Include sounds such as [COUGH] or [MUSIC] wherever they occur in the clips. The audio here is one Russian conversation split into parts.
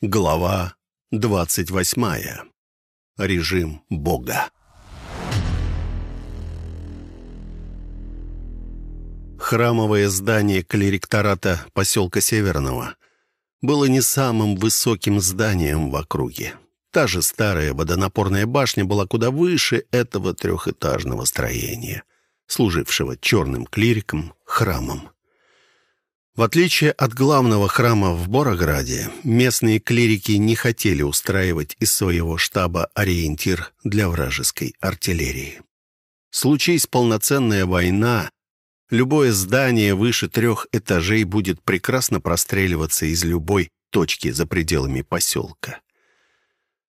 Глава 28. Режим Бога. Храмовое здание клериктората поселка Северного было не самым высоким зданием в округе. Та же старая водонапорная башня была куда выше этого трехэтажного строения, служившего черным клириком храмом. В отличие от главного храма в Борограде, местные клирики не хотели устраивать из своего штаба ориентир для вражеской артиллерии. Случись полноценная война, любое здание выше трех этажей будет прекрасно простреливаться из любой точки за пределами поселка.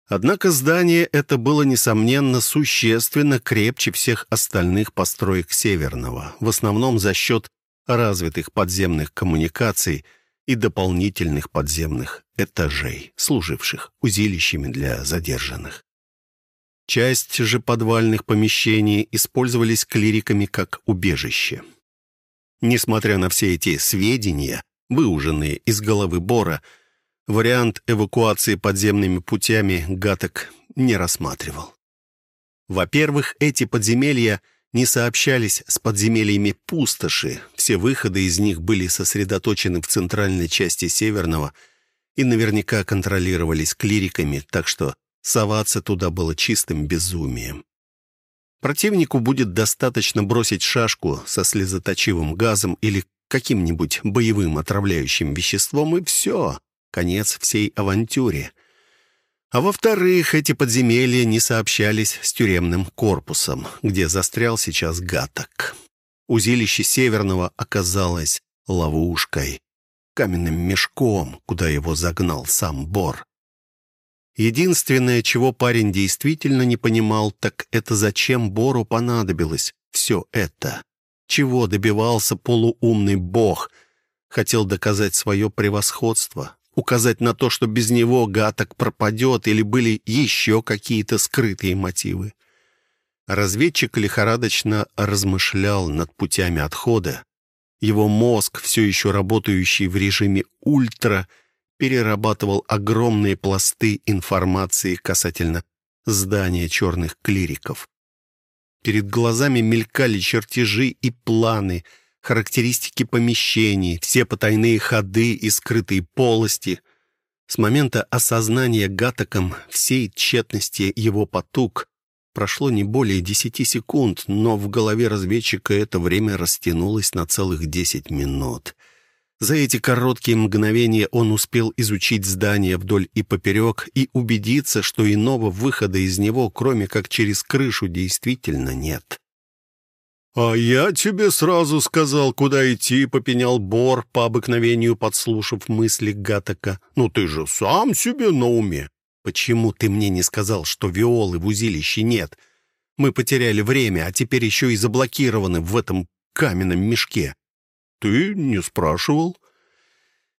Однако здание это было, несомненно, существенно крепче всех остальных построек Северного, в основном за счет развитых подземных коммуникаций и дополнительных подземных этажей, служивших узилищами для задержанных. Часть же подвальных помещений использовались клириками как убежище. Несмотря на все эти сведения, выуженные из головы Бора, вариант эвакуации подземными путями Гаток не рассматривал. Во-первых, эти подземелья – не сообщались с подземельями пустоши. Все выходы из них были сосредоточены в центральной части Северного и наверняка контролировались клириками, так что соваться туда было чистым безумием. Противнику будет достаточно бросить шашку со слезоточивым газом или каким-нибудь боевым отравляющим веществом, и все, конец всей авантюре — а во-вторых, эти подземелья не сообщались с тюремным корпусом, где застрял сейчас Гаток. Узилище Северного оказалось ловушкой, каменным мешком, куда его загнал сам Бор. Единственное, чего парень действительно не понимал, так это зачем Бору понадобилось все это. Чего добивался полуумный бог? Хотел доказать свое превосходство, указать на то, что без него гаток пропадет, или были еще какие-то скрытые мотивы. Разведчик лихорадочно размышлял над путями отхода. Его мозг, все еще работающий в режиме «ультра», перерабатывал огромные пласты информации касательно здания черных клириков. Перед глазами мелькали чертежи и планы — характеристики помещений, все потайные ходы и скрытые полости. С момента осознания Гатаком всей тщетности его потуг прошло не более десяти секунд, но в голове разведчика это время растянулось на целых десять минут. За эти короткие мгновения он успел изучить здание вдоль и поперек и убедиться, что иного выхода из него, кроме как через крышу, действительно нет. «А я тебе сразу сказал, куда идти», — попенял Бор, по обыкновению подслушав мысли Гатака. «Ну ты же сам себе на уме». «Почему ты мне не сказал, что Виолы в узилище нет? Мы потеряли время, а теперь еще и заблокированы в этом каменном мешке». «Ты не спрашивал?»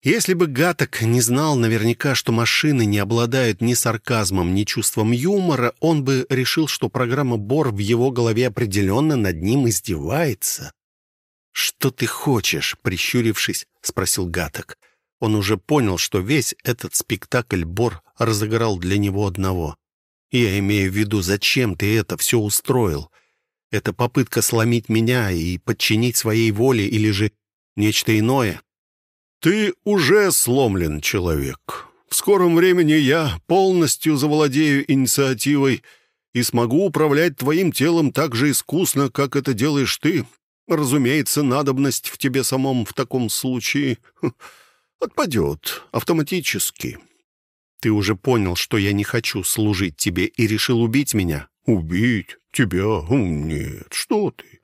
Если бы Гаток не знал наверняка, что машины не обладают ни сарказмом, ни чувством юмора, он бы решил, что программа Бор в его голове определенно над ним издевается. «Что ты хочешь?» — прищурившись, спросил Гаток. Он уже понял, что весь этот спектакль Бор разыграл для него одного. «Я имею в виду, зачем ты это все устроил? Это попытка сломить меня и подчинить своей воле или же нечто иное?» Ты уже сломлен человек. В скором времени я полностью завладею инициативой и смогу управлять твоим телом так же искусно, как это делаешь ты. Разумеется, надобность в тебе самом в таком случае отпадет автоматически. Ты уже понял, что я не хочу служить тебе и решил убить меня? Убить? Тебя? Нет, что ты.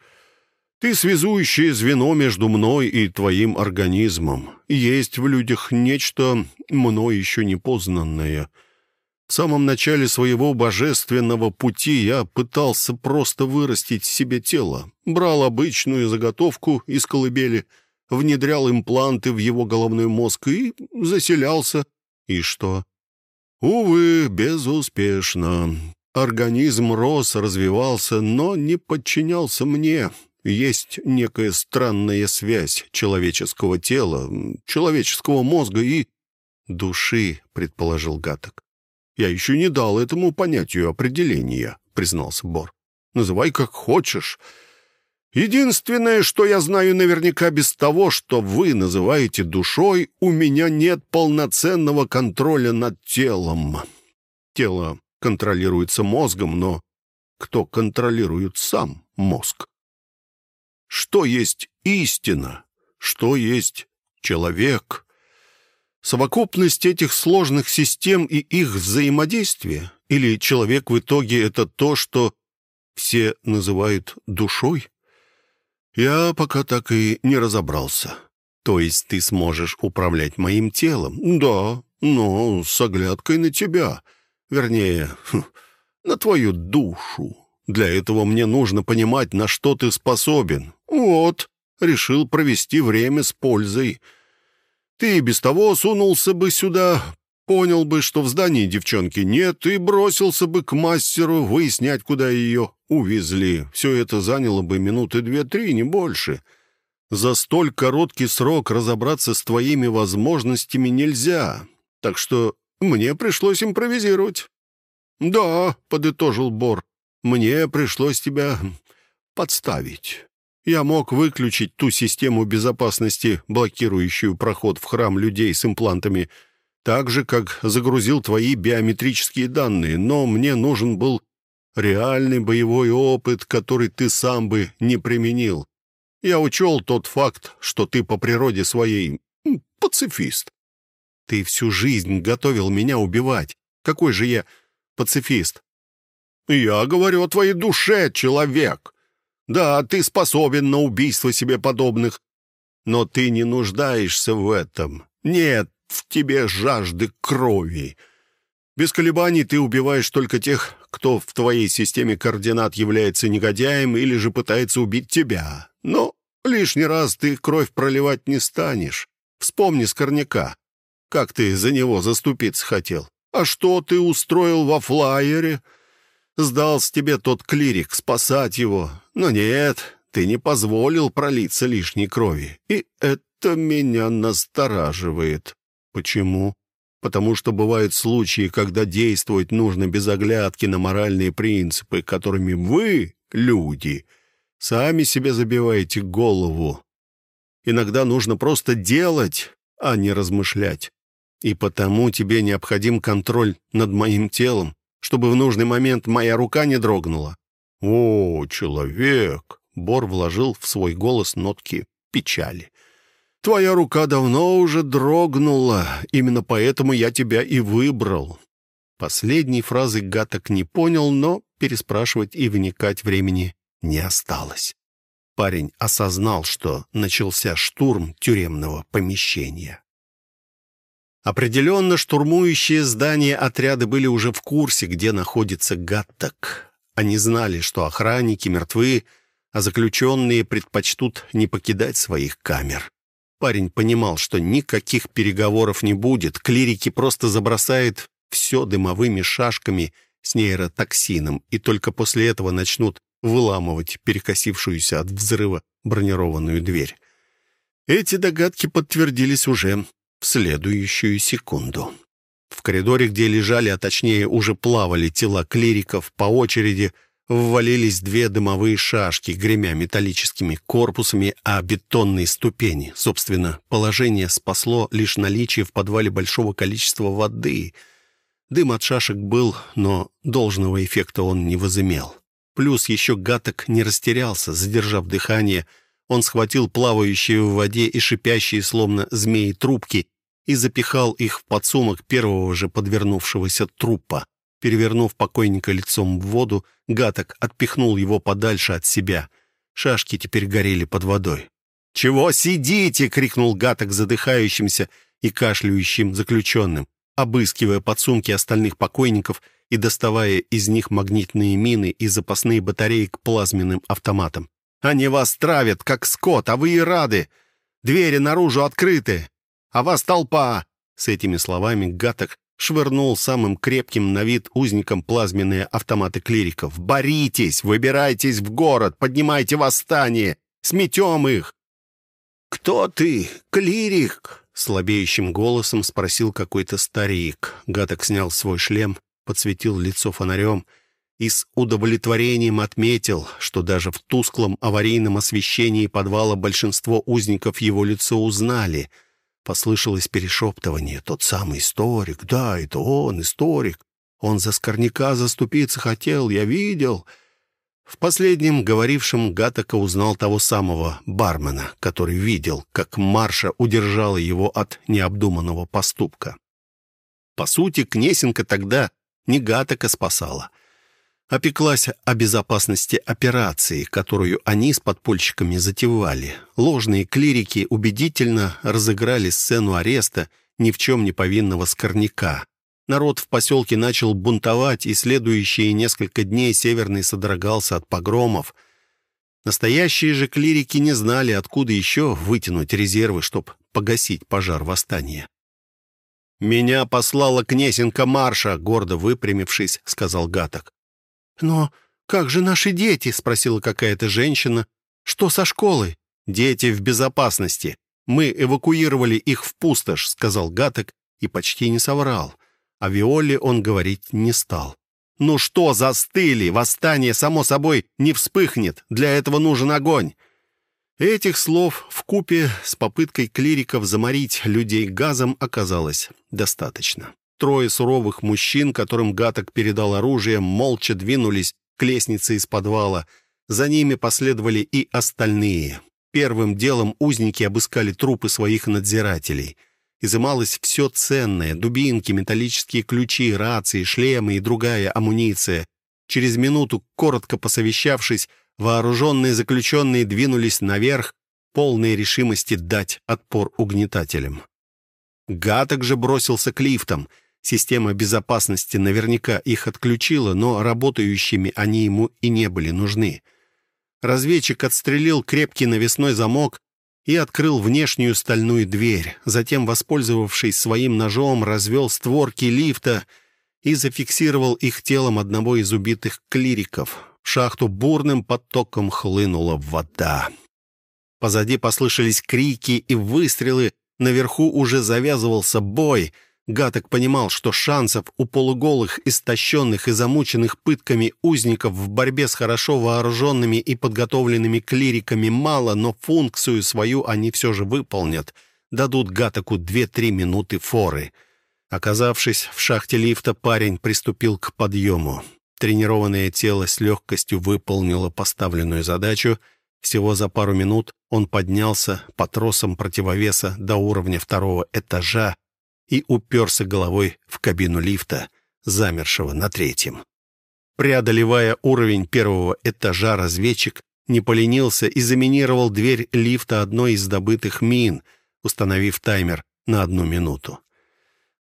Ты связующее звено между мной и твоим организмом. Есть в людях нечто мной еще не познанное. В самом начале своего божественного пути я пытался просто вырастить себе тело. Брал обычную заготовку из колыбели, внедрял импланты в его головной мозг и заселялся. И что? Увы, безуспешно. Организм рос, развивался, но не подчинялся мне есть некая странная связь человеческого тела, человеческого мозга и души», — предположил Гаток. «Я еще не дал этому понятию определения», — признался Бор. «Называй как хочешь. Единственное, что я знаю наверняка без того, что вы называете душой, у меня нет полноценного контроля над телом. Тело контролируется мозгом, но кто контролирует сам мозг? Что есть истина? Что есть человек? Совокупность этих сложных систем и их взаимодействие? Или человек в итоге это то, что все называют душой? Я пока так и не разобрался. То есть ты сможешь управлять моим телом? Да, но с оглядкой на тебя. Вернее, [LAUGHS] на твою душу. Для этого мне нужно понимать, на что ты способен. Вот, решил провести время с пользой. Ты и без того сунулся бы сюда, понял бы, что в здании девчонки нет, и бросился бы к мастеру выяснять, куда ее увезли. Все это заняло бы минуты две-три, не больше. За столь короткий срок разобраться с твоими возможностями нельзя, так что мне пришлось импровизировать. «Да», — подытожил Бор, — «мне пришлось тебя подставить. Я мог выключить ту систему безопасности, блокирующую проход в храм людей с имплантами, так же, как загрузил твои биометрические данные, но мне нужен был реальный боевой опыт, который ты сам бы не применил. Я учел тот факт, что ты по природе своей пацифист. Ты всю жизнь готовил меня убивать. Какой же я пацифист? Я говорю о твоей душе, человек. Да, ты способен на убийство себе подобных, но ты не нуждаешься в этом. Нет в тебе жажды крови. Без колебаний ты убиваешь только тех, кто в твоей системе координат является негодяем или же пытается убить тебя. Но лишний раз ты кровь проливать не станешь. Вспомни Скорняка. Как ты за него заступиться хотел? А что ты устроил во флайере? Сдался тебе тот клирик спасать его. Но нет, ты не позволил пролиться лишней крови. И это меня настораживает. Почему? Потому что бывают случаи, когда действовать нужно без оглядки на моральные принципы, которыми вы, люди, сами себе забиваете голову. Иногда нужно просто делать, а не размышлять. И потому тебе необходим контроль над моим телом, чтобы в нужный момент моя рука не дрогнула. «О, человек!» — Бор вложил в свой голос нотки печали. Твоя рука давно уже дрогнула, именно поэтому я тебя и выбрал». Последней фразы Гаток не понял, но переспрашивать и вникать времени не осталось. Парень осознал, что начался штурм тюремного помещения. Определенно, штурмующие здание отряды были уже в курсе, где находится Гаттак. Они знали, что охранники мертвы, а заключенные предпочтут не покидать своих камер. Парень понимал, что никаких переговоров не будет, клирики просто забросают все дымовыми шашками с нейротоксином, и только после этого начнут выламывать перекосившуюся от взрыва бронированную дверь. Эти догадки подтвердились уже в следующую секунду. В коридоре, где лежали, а точнее уже плавали тела клириков, по очереди ввалились две дымовые шашки, гремя металлическими корпусами о бетонной ступени. Собственно, положение спасло лишь наличие в подвале большого количества воды. Дым от шашек был, но должного эффекта он не возымел. Плюс еще гаток не растерялся, задержав дыхание. Он схватил плавающие в воде и шипящие, словно змеи, трубки и запихал их в подсумок первого же подвернувшегося трупа. Перевернув покойника лицом в воду, Гаток отпихнул его подальше от себя. Шашки теперь горели под водой. «Чего сидите?» — крикнул Гаток задыхающимся и кашляющим заключенным, обыскивая подсумки остальных покойников и доставая из них магнитные мины и запасные батареи к плазменным автоматам. «Они вас травят, как скот, а вы и рады! Двери наружу открыты! А вас толпа!» С этими словами Гаток швырнул самым крепким на вид узникам плазменные автоматы клириков. «Боритесь! Выбирайтесь в город! Поднимайте восстание! Сметем их!» «Кто ты, клирик?» — Слабеющим голосом спросил какой-то старик. Гаток снял свой шлем, подсветил лицо фонарем и с удовлетворением отметил, что даже в тусклом аварийном освещении подвала большинство узников его лицо узнали. Послышалось перешептывание. «Тот самый историк! Да, это он, историк! Он за скорняка заступиться хотел, я видел!» В последнем говорившем Гатака узнал того самого бармена, который видел, как Марша удержала его от необдуманного поступка. По сути, Кнесенко тогда не Гатака спасала — опеклась о безопасности операции, которую они с подпольщиками затевали. Ложные клирики убедительно разыграли сцену ареста ни в чем не повинного скорняка. Народ в поселке начал бунтовать, и следующие несколько дней Северный содрогался от погромов. Настоящие же клирики не знали, откуда еще вытянуть резервы, чтобы погасить пожар восстания. «Меня послала Кнесенко Марша», — гордо выпрямившись, сказал Гаток. «Но как же наши дети?» — спросила какая-то женщина. «Что со школой?» «Дети в безопасности. Мы эвакуировали их в пустошь», — сказал Гаток и почти не соврал. О Виоле он говорить не стал. «Ну что, застыли? Восстание, само собой, не вспыхнет. Для этого нужен огонь». Этих слов в купе с попыткой клириков заморить людей газом оказалось достаточно. Трое суровых мужчин, которым Гаток передал оружие, молча двинулись к лестнице из подвала. За ними последовали и остальные. Первым делом узники обыскали трупы своих надзирателей. Изымалось все ценное — дубинки, металлические ключи, рации, шлемы и другая амуниция. Через минуту, коротко посовещавшись, вооруженные заключенные двинулись наверх, полной решимости дать отпор угнетателям. Гаток же бросился к лифтам — Система безопасности наверняка их отключила, но работающими они ему и не были нужны. Разведчик отстрелил крепкий навесной замок и открыл внешнюю стальную дверь. Затем, воспользовавшись своим ножом, развел створки лифта и зафиксировал их телом одного из убитых клириков. В шахту бурным потоком хлынула вода. Позади послышались крики и выстрелы, наверху уже завязывался бой — Гаток понимал, что шансов у полуголых, истощенных и замученных пытками узников в борьбе с хорошо вооруженными и подготовленными клириками мало, но функцию свою они все же выполнят. Дадут Гатоку две-три минуты форы. Оказавшись в шахте лифта, парень приступил к подъему. Тренированное тело с легкостью выполнило поставленную задачу. Всего за пару минут он поднялся по тросам противовеса до уровня второго этажа, и уперся головой в кабину лифта, замершего на третьем. Преодолевая уровень первого этажа, разведчик не поленился и заминировал дверь лифта одной из добытых мин, установив таймер на одну минуту.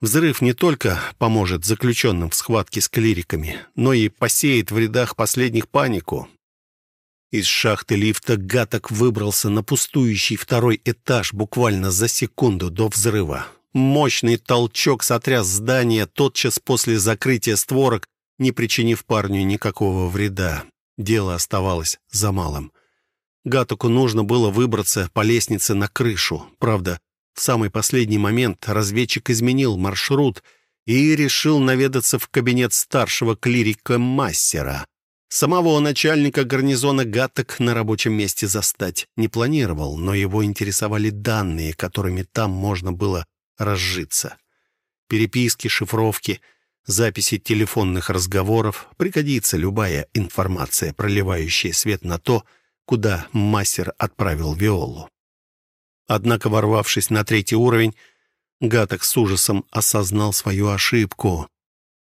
Взрыв не только поможет заключенным в схватке с клириками, но и посеет в рядах последних панику. Из шахты лифта Гаток выбрался на пустующий второй этаж буквально за секунду до взрыва. Мощный толчок сотряс здание тотчас после закрытия створок, не причинив парню никакого вреда. Дело оставалось за малым. Гатуку нужно было выбраться по лестнице на крышу. Правда, в самый последний момент разведчик изменил маршрут и решил наведаться в кабинет старшего клирика-мастера. Самого начальника гарнизона Гаток на рабочем месте застать не планировал, но его интересовали данные, которыми там можно было разжиться. Переписки, шифровки, записи телефонных разговоров, пригодится любая информация, проливающая свет на то, куда мастер отправил Виолу. Однако, ворвавшись на третий уровень, Гаток с ужасом осознал свою ошибку.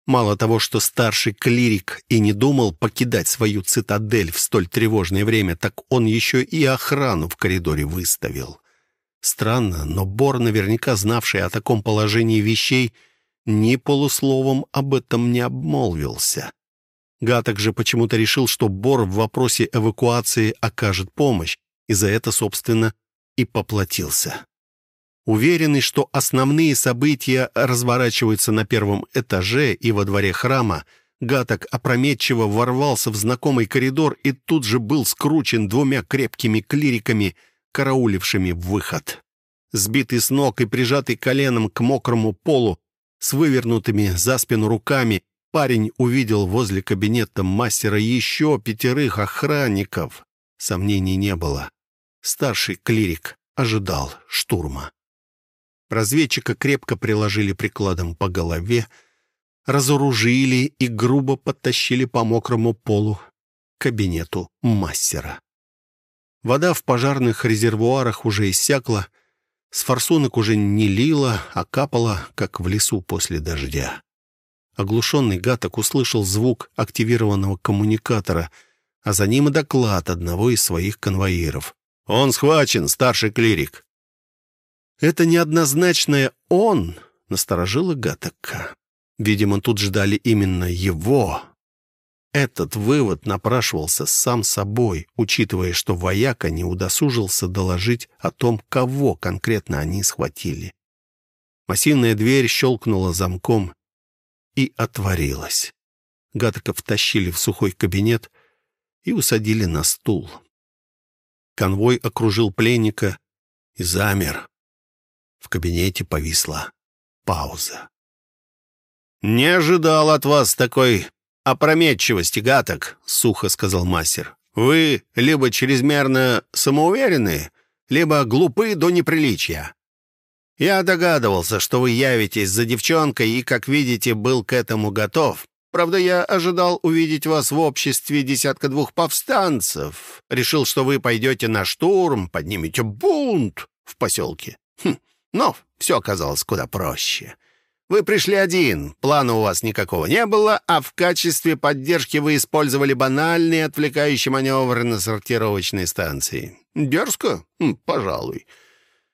Мало того, что старший клирик и не думал покидать свою цитадель в столь тревожное время, так он еще и охрану в коридоре выставил. Странно, но Бор, наверняка знавший о таком положении вещей, ни полусловом об этом не обмолвился. Гаток же почему-то решил, что Бор в вопросе эвакуации окажет помощь, и за это, собственно, и поплатился. Уверенный, что основные события разворачиваются на первом этаже и во дворе храма, Гаток опрометчиво ворвался в знакомый коридор и тут же был скручен двумя крепкими клириками — караулившими выход. Сбитый с ног и прижатый коленом к мокрому полу, с вывернутыми за спину руками, парень увидел возле кабинета мастера еще пятерых охранников. Сомнений не было. Старший клирик ожидал штурма. Разведчика крепко приложили прикладом по голове, разоружили и грубо подтащили по мокрому полу к кабинету мастера. Вода в пожарных резервуарах уже иссякла, с форсунок уже не лила, а капала, как в лесу после дождя. Оглушенный Гаток услышал звук активированного коммуникатора, а за ним и доклад одного из своих конвоиров. «Он схвачен, старший клирик!» Это неоднозначное «он» насторожило Гатака. Видимо, тут ждали именно его. Этот вывод напрашивался сам собой, учитывая, что вояка не удосужился доложить о том, кого конкретно они схватили. Массивная дверь щелкнула замком и отворилась. Гатака втащили в сухой кабинет и усадили на стул. Конвой окружил пленника и замер. В кабинете повисла пауза. «Не ожидал от вас такой опрометчивости, гаток», — сухо сказал мастер. «Вы либо чрезмерно самоуверены, либо глупы до неприличия. Я догадывался, что вы явитесь за девчонкой и, как видите, был к этому готов. Правда, я ожидал увидеть вас в обществе десятка-двух повстанцев. Решил, что вы пойдете на штурм, поднимете бунт в поселке. Хм, но все оказалось куда проще. Вы пришли один, плана у вас никакого не было, а в качестве поддержки вы использовали банальный отвлекающий маневр на сортировочной станции. Дерзко? Пожалуй.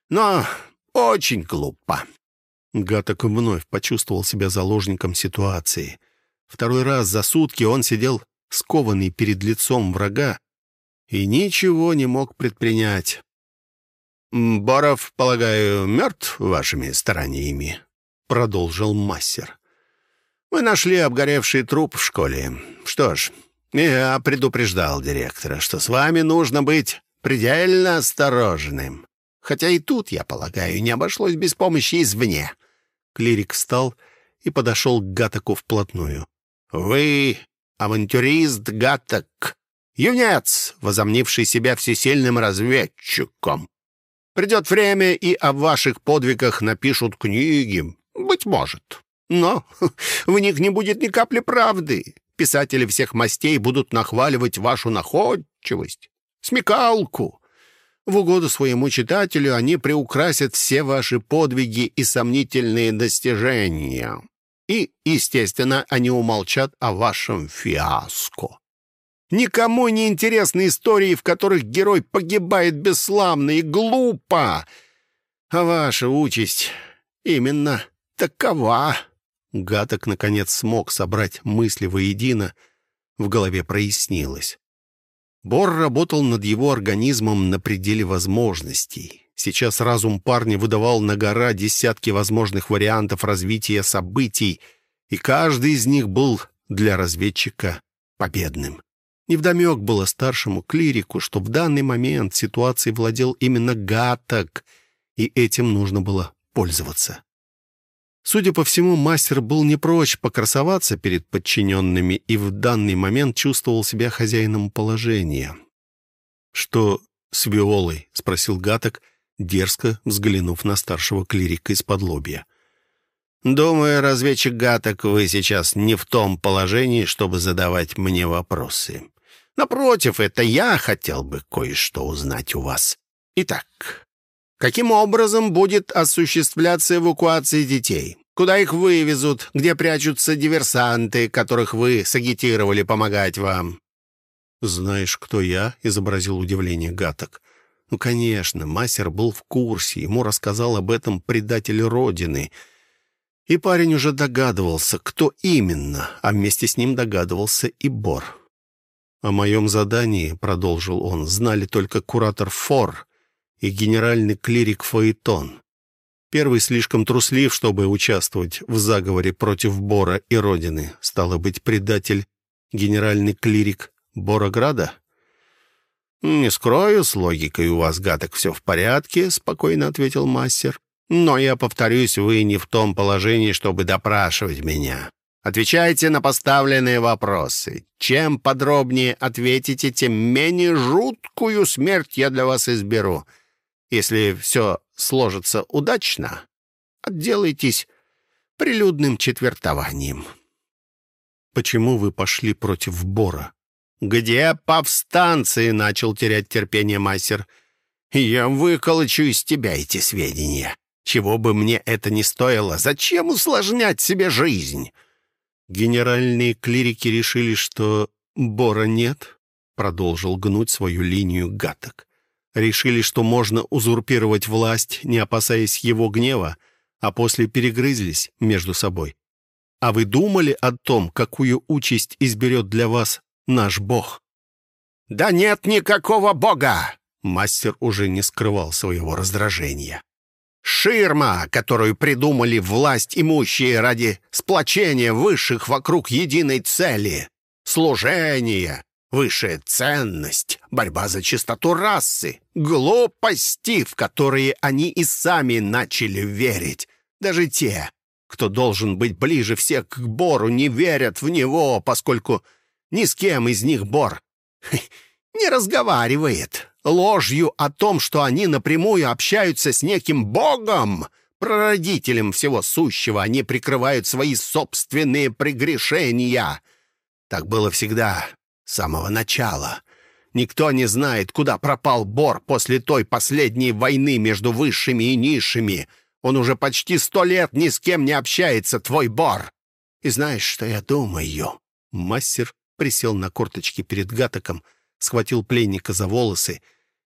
Но очень глупо». Гаток вновь почувствовал себя заложником ситуации. Второй раз за сутки он сидел скованный перед лицом врага и ничего не мог предпринять. «Боров, полагаю, мертв вашими стараниями?» Продолжил мастер. «Мы нашли обгоревший труп в школе. Что ж, я предупреждал директора, что с вами нужно быть предельно осторожным. Хотя и тут, я полагаю, не обошлось без помощи извне». Клирик встал и подошел к Гатаку вплотную. «Вы авантюрист Гатак, юнец, возомнивший себя всесильным разведчиком. Придет время, и о ваших подвигах напишут книги, быть может. Но [LAUGHS] в них не будет ни капли правды. Писатели всех мастей будут нахваливать вашу находчивость, смекалку. В угоду своему читателю они приукрасят все ваши подвиги и сомнительные достижения. И, естественно, они умолчат о вашем фиаско. Никому не интересны истории, в которых герой погибает бесславно и глупо. А ваша участь именно такова!» Гаток, наконец, смог собрать мысли воедино, в голове прояснилось. Бор работал над его организмом на пределе возможностей. Сейчас разум парня выдавал на гора десятки возможных вариантов развития событий, и каждый из них был для разведчика победным. Невдомек было старшему клирику, что в данный момент ситуацией владел именно Гаток, и этим нужно было пользоваться. Судя по всему, мастер был не прочь покрасоваться перед подчиненными и в данный момент чувствовал себя хозяином положения. «Что с Виолой?» — спросил Гаток, дерзко взглянув на старшего клирика из-под лобья. «Думаю, разведчик Гаток, вы сейчас не в том положении, чтобы задавать мне вопросы. Напротив, это я хотел бы кое-что узнать у вас. Итак, Каким образом будет осуществляться эвакуация детей? Куда их вывезут? Где прячутся диверсанты, которых вы сагитировали помогать вам?» «Знаешь, кто я?» — изобразил удивление Гаток. «Ну, конечно, мастер был в курсе, ему рассказал об этом предатель Родины». И парень уже догадывался, кто именно, а вместе с ним догадывался и Бор. «О моем задании», — продолжил он, — «знали только куратор Фор и генеральный клирик Фаэтон. Первый слишком труслив, чтобы участвовать в заговоре против Бора и Родины. Стало быть, предатель, генеральный клирик Борограда? «Не скрою, с логикой у вас, гадок, все в порядке», — спокойно ответил мастер. «Но я повторюсь, вы не в том положении, чтобы допрашивать меня. Отвечайте на поставленные вопросы. Чем подробнее ответите, тем менее жуткую смерть я для вас изберу. Если все сложится удачно, отделайтесь прилюдным четвертованием». «Почему вы пошли против Бора?» «Где повстанцы?» — начал терять терпение мастер. «Я выколочу из тебя эти сведения. Чего бы мне это ни стоило, зачем усложнять себе жизнь?» Генеральные клирики решили, что Бора нет, продолжил гнуть свою линию гаток. Решили, что можно узурпировать власть, не опасаясь его гнева, а после перегрызлись между собой. А вы думали о том, какую участь изберет для вас наш бог?» «Да нет никакого бога!» Мастер уже не скрывал своего раздражения. «Ширма, которую придумали власть имущие ради сплочения высших вокруг единой цели. Служение, высшая ценность, борьба за чистоту расы, глупости, в которые они и сами начали верить. Даже те, кто должен быть ближе всех к Бору, не верят в него, поскольку ни с кем из них Бор [LAUGHS] не разговаривает. Ложью о том, что они напрямую общаются с неким Богом, прародителем всего сущего, они прикрывают свои собственные прегрешения. Так было всегда, самого начала. Никто не знает, куда пропал Бор после той последней войны между высшими и низшими. Он уже почти сто лет ни с кем не общается, твой Бор. И знаешь, что я думаю?» Мастер присел на корточки перед Гатоком, схватил пленника за волосы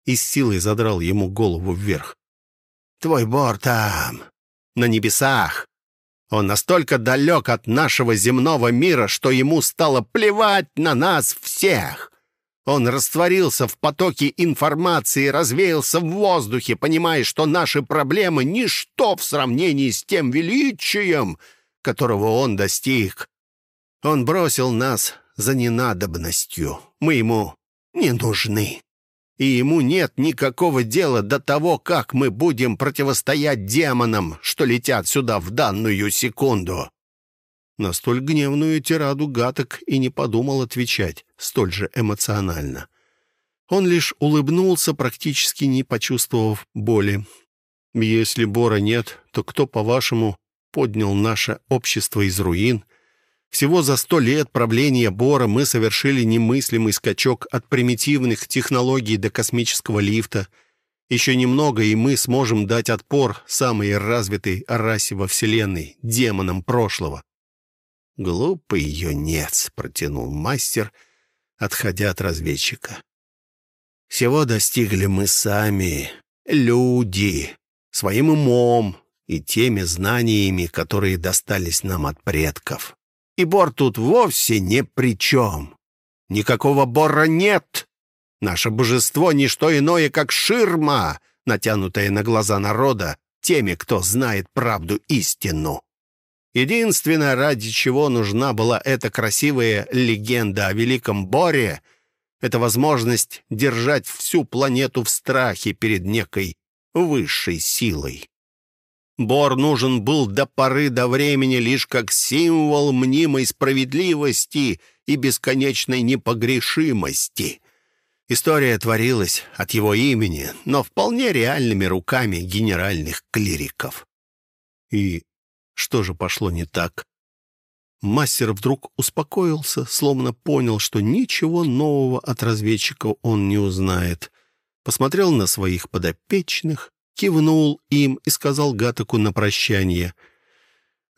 и с силой задрал ему голову вверх. «Твой бор там, на небесах. Он настолько далек от нашего земного мира, что ему стало плевать на нас всех. Он растворился в потоке информации, развеялся в воздухе, понимая, что наши проблемы — ничто в сравнении с тем величием, которого он достиг. Он бросил нас за ненадобностью. Мы ему не нужны. И ему нет никакого дела до того, как мы будем противостоять демонам, что летят сюда в данную секунду». На столь гневную тираду Гаток и не подумал отвечать столь же эмоционально. Он лишь улыбнулся, практически не почувствовав боли. «Если Бора нет, то кто, по-вашему, поднял наше общество из руин всего за сто лет правления Бора мы совершили немыслимый скачок от примитивных технологий до космического лифта. Еще немного, и мы сможем дать отпор самой развитой расе во Вселенной, демонам прошлого. «Глупый юнец», — протянул мастер, отходя от разведчика. «Всего достигли мы сами, люди, своим умом и теми знаниями, которые достались нам от предков. И Бор тут вовсе ни при чем. Никакого Бора нет. Наше божество — не что иное, как ширма, натянутая на глаза народа теми, кто знает правду истину. Единственное, ради чего нужна была эта красивая легенда о Великом Боре, это возможность держать всю планету в страхе перед некой высшей силой. Бор нужен был до поры до времени лишь как символ мнимой справедливости и бесконечной непогрешимости. История творилась от его имени, но вполне реальными руками генеральных клириков. И что же пошло не так? Мастер вдруг успокоился, словно понял, что ничего нового от разведчика он не узнает. Посмотрел на своих подопечных, кивнул им и сказал Гатаку на прощание.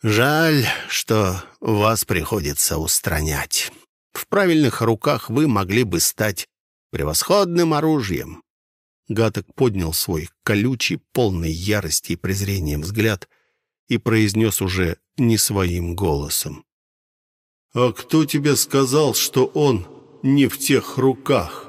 «Жаль, что вас приходится устранять. В правильных руках вы могли бы стать превосходным оружием». Гаток поднял свой колючий, полный ярости и презрения взгляд и произнес уже не своим голосом. «А кто тебе сказал, что он не в тех руках?»